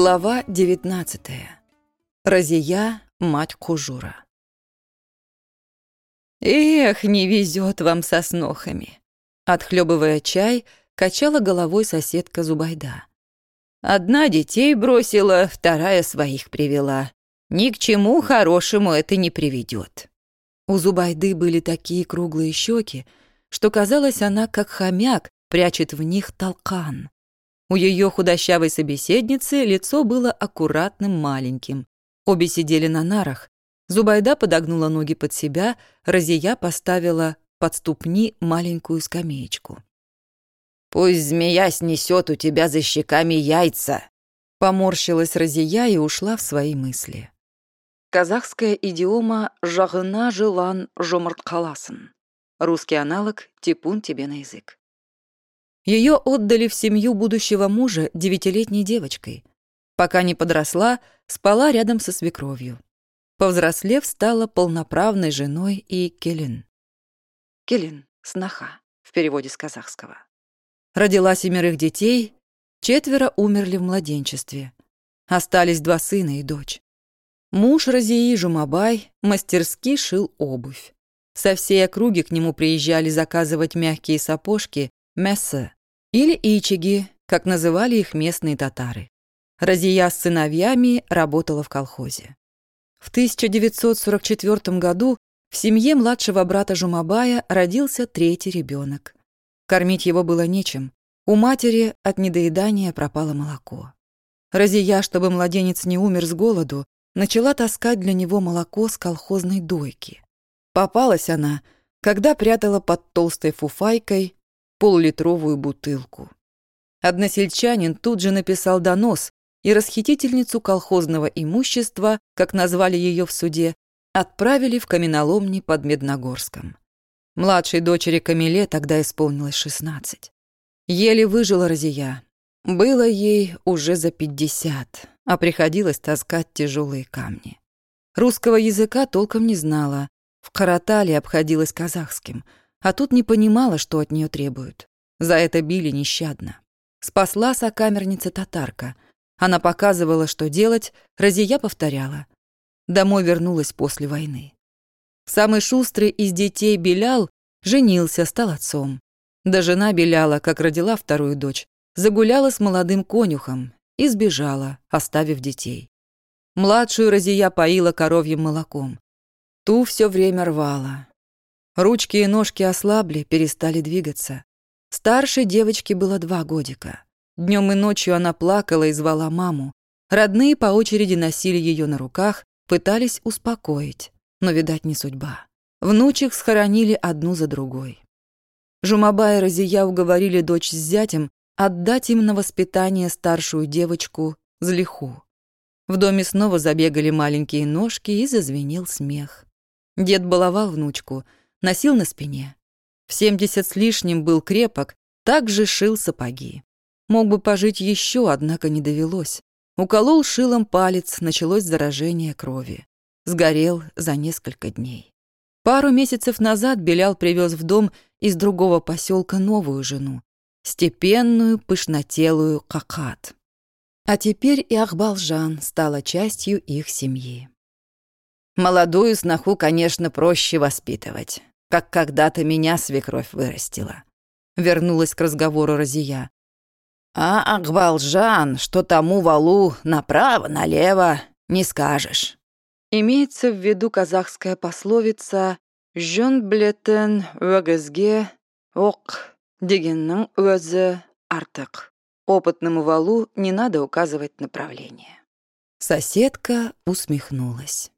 Глава 19. Разия, мать Кужура. «Эх, не везет вам со снохами!» Отхлебывая чай, качала головой соседка Зубайда. «Одна детей бросила, вторая своих привела. Ни к чему хорошему это не приведет. У Зубайды были такие круглые щеки, что казалось, она, как хомяк, прячет в них толкан. У ее худощавой собеседницы лицо было аккуратным маленьким. Обе сидели на нарах. Зубайда подогнула ноги под себя, Разия поставила под ступни маленькую скамеечку. «Пусть змея снесет у тебя за щеками яйца!» Поморщилась Разия и ушла в свои мысли. Казахская идиома «жагына жылан жомарткаласын». Русский аналог «типун тебе на язык». Ее отдали в семью будущего мужа девятилетней девочкой. Пока не подросла, спала рядом со свекровью. Повзрослев, стала полноправной женой и келин. Келин — сноха, в переводе с казахского. Родила семерых детей, четверо умерли в младенчестве. Остались два сына и дочь. Муж Разии Жумабай мастерски шил обувь. Со всей округи к нему приезжали заказывать мягкие сапожки, мессе, или ичиги, как называли их местные татары. Разия с сыновьями работала в колхозе. В 1944 году в семье младшего брата Жумабая родился третий ребенок. Кормить его было нечем. У матери от недоедания пропало молоко. Разия, чтобы младенец не умер с голоду, начала таскать для него молоко с колхозной дойки. Попалась она, когда прятала под толстой фуфайкой поллитровую бутылку. Односельчанин тут же написал донос, и расхитительницу колхозного имущества, как назвали ее в суде, отправили в каменоломни под Медногорском. Младшей дочери Камиле тогда исполнилось 16. Еле выжила Розия. Было ей уже за 50, а приходилось таскать тяжелые камни. Русского языка толком не знала, в Каратале обходилась казахским — а тут не понимала, что от нее требуют. За это били нещадно. Спасла сокамерница татарка. Она показывала, что делать, Разия повторяла. Домой вернулась после войны. Самый шустрый из детей Белял женился, стал отцом. Да жена Беляла, как родила вторую дочь, загуляла с молодым конюхом и сбежала, оставив детей. Младшую Разия поила коровьим молоком. Ту все время рвала, Ручки и ножки ослабли, перестали двигаться. Старшей девочке было два годика. Днем и ночью она плакала и звала маму. Родные по очереди носили ее на руках, пытались успокоить, но, видать, не судьба. Внучек схоронили одну за другой. Жумаба и Разия уговорили дочь с зятем отдать им на воспитание старшую девочку Злиху. В доме снова забегали маленькие ножки и зазвенел смех. Дед баловал внучку — носил на спине. В семьдесят с лишним был крепок, также шил сапоги. Мог бы пожить еще, однако не довелось. Уколол шилом палец, началось заражение крови. Сгорел за несколько дней. Пару месяцев назад Белял привез в дом из другого поселка новую жену, степенную, пышнотелую Какат. А теперь и Ахбалжан стала частью их семьи. Молодую сноху, конечно, проще воспитывать как когда-то меня свекровь вырастила. Вернулась к разговору Разия. А Акбалжан, что тому валу направо-налево, не скажешь. Имеется в виду казахская пословица «Жөн блетен өгізге ок дегеннің өзі артык». Опытному валу не надо указывать направление. Соседка усмехнулась.